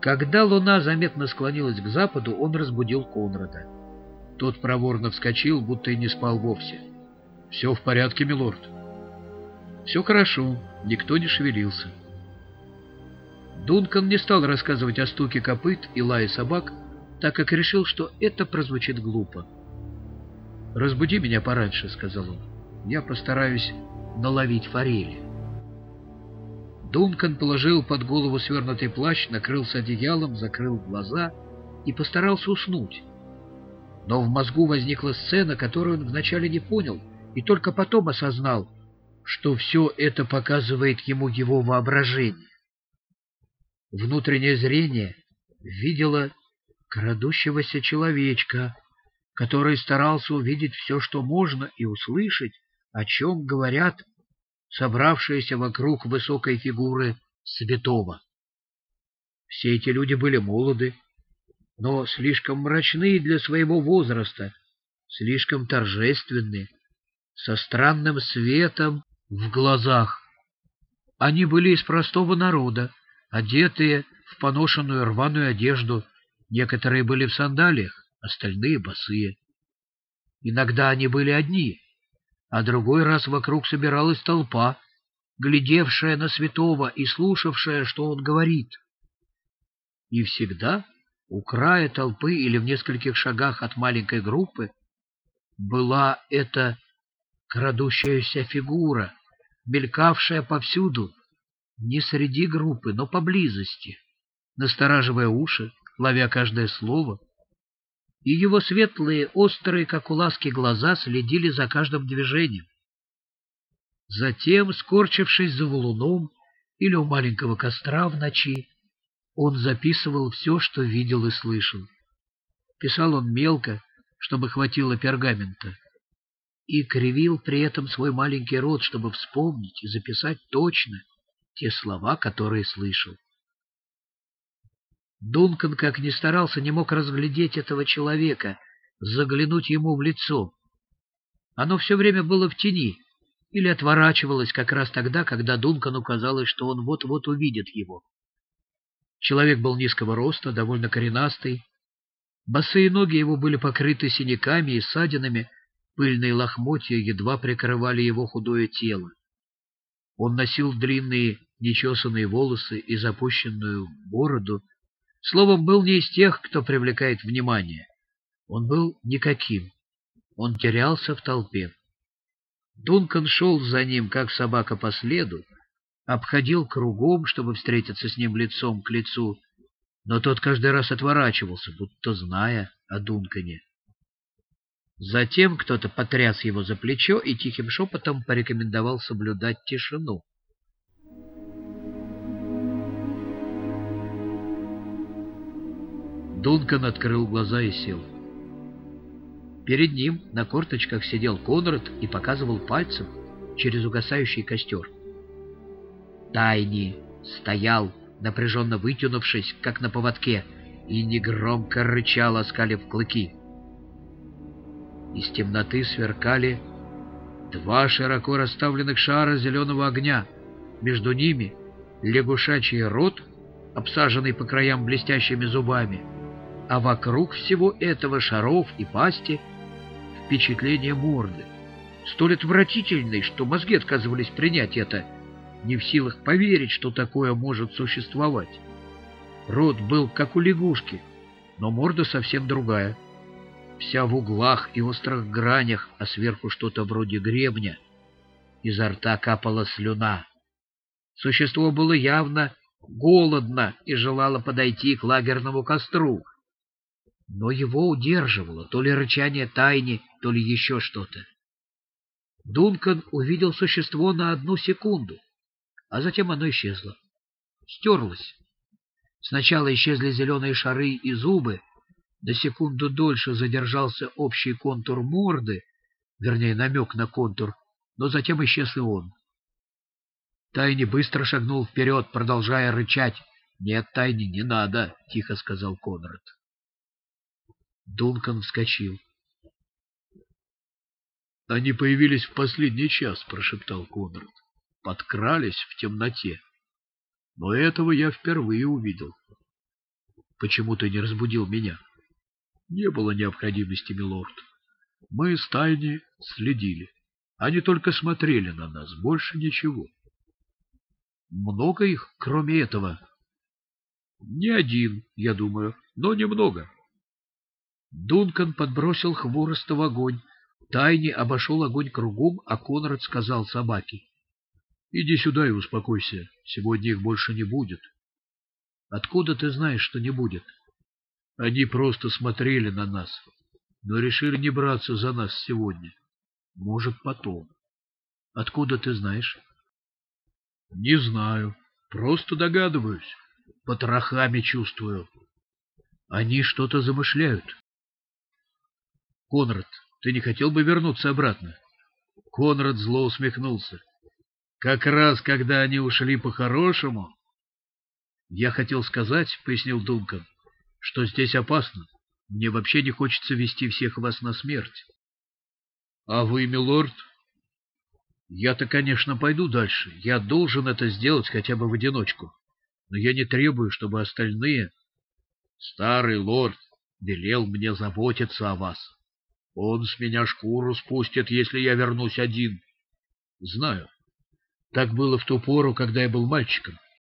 Когда луна заметно склонилась к западу, он разбудил Конрада. Тот проворно вскочил, будто и не спал вовсе. — Все в порядке, милорд. — Все хорошо, никто не шевелился. Дункан не стал рассказывать о стуке копыт и лае собак, так как решил, что это прозвучит глупо. «Разбуди меня пораньше», — сказал он. «Я постараюсь наловить форели». Дункан положил под голову свернутый плащ, накрылся одеялом, закрыл глаза и постарался уснуть. Но в мозгу возникла сцена, которую он вначале не понял, и только потом осознал, что все это показывает ему его воображение. Внутреннее зрение видело крадущегося человечка, который старался увидеть все, что можно, и услышать, о чем говорят собравшиеся вокруг высокой фигуры святого. Все эти люди были молоды, но слишком мрачны для своего возраста, слишком торжественны, со странным светом в глазах. Они были из простого народа, одетые в поношенную рваную одежду, некоторые были в сандалиях, остальные босые. Иногда они были одни, а другой раз вокруг собиралась толпа, глядевшая на святого и слушавшая, что он говорит. И всегда у края толпы или в нескольких шагах от маленькой группы была эта крадущаяся фигура, мелькавшая повсюду, не среди группы, но поблизости, настораживая уши, ловя каждое слово, и его светлые, острые, как у ласки, глаза следили за каждым движением. Затем, скорчившись за валуном или у маленького костра в ночи, он записывал все, что видел и слышал. Писал он мелко, чтобы хватило пергамента, и кривил при этом свой маленький рот, чтобы вспомнить и записать точно те слова, которые слышал. Дункан, как ни старался, не мог разглядеть этого человека, заглянуть ему в лицо. Оно все время было в тени или отворачивалось как раз тогда, когда Дункану казалось, что он вот-вот увидит его. Человек был низкого роста, довольно коренастый. Босые ноги его были покрыты синяками и ссадинами, пыльные лохмотья едва прикрывали его худое тело. Он носил длинные нечесанные волосы и запущенную бороду, Словом, был не из тех, кто привлекает внимание. Он был никаким. Он терялся в толпе. Дункан шел за ним, как собака по следу, обходил кругом, чтобы встретиться с ним лицом к лицу, но тот каждый раз отворачивался, будто зная о Дункане. Затем кто-то потряс его за плечо и тихим шепотом порекомендовал соблюдать тишину. Дункан открыл глаза и сел. Перед ним на корточках сидел Конрад и показывал пальцем через угасающий костер. Тайни стоял, напряженно вытянувшись, как на поводке, и негромко рычал, оскалив клыки. Из темноты сверкали два широко расставленных шара зеленого огня. Между ними лягушачий рот, обсаженный по краям блестящими зубами, а вокруг всего этого шаров и пасти впечатление морды, столь отвратительной, что мозги отказывались принять это, не в силах поверить, что такое может существовать. Рот был как у лягушки, но морда совсем другая. Вся в углах и острых гранях, а сверху что-то вроде гребня. Изо рта капала слюна. Существо было явно голодно и желало подойти к лагерному костру, но его удерживало то ли рычание тайни, то ли еще что-то. Дункан увидел существо на одну секунду, а затем оно исчезло. Стерлось. Сначала исчезли зеленые шары и зубы, до секунду дольше задержался общий контур морды, вернее, намек на контур, но затем исчез и он. Тайни быстро шагнул вперед, продолжая рычать. — Нет, Тайни, не надо, — тихо сказал Конрад. Дункан вскочил. «Они появились в последний час», — прошептал Конрад. «Подкрались в темноте. Но этого я впервые увидел. почему ты не разбудил меня? Не было необходимости, милорд. Мы с Тайни следили. Они только смотрели на нас, больше ничего. Много их, кроме этого? Не один, я думаю, но немного. Дункан подбросил хвороста в огонь. Тайни обошел огонь кругом, а Конрад сказал собаке. — Иди сюда и успокойся. Сегодня их больше не будет. — Откуда ты знаешь, что не будет? Они просто смотрели на нас, но решили не браться за нас сегодня. Может, потом. Откуда ты знаешь? — Не знаю. Просто догадываюсь. Потрохами чувствую. Они что-то замышляют. Конрад, ты не хотел бы вернуться обратно? Конрад зло усмехнулся. Как раз, когда они ушли по-хорошему... Я хотел сказать, — пояснил Дункан, — что здесь опасно. Мне вообще не хочется вести всех вас на смерть. А вы, милорд? Я-то, конечно, пойду дальше. Я должен это сделать хотя бы в одиночку. Но я не требую, чтобы остальные... Старый лорд велел мне заботиться о вас. Он с меня шкуру спустит, если я вернусь один. Знаю. Так было в ту пору, когда я был мальчиком.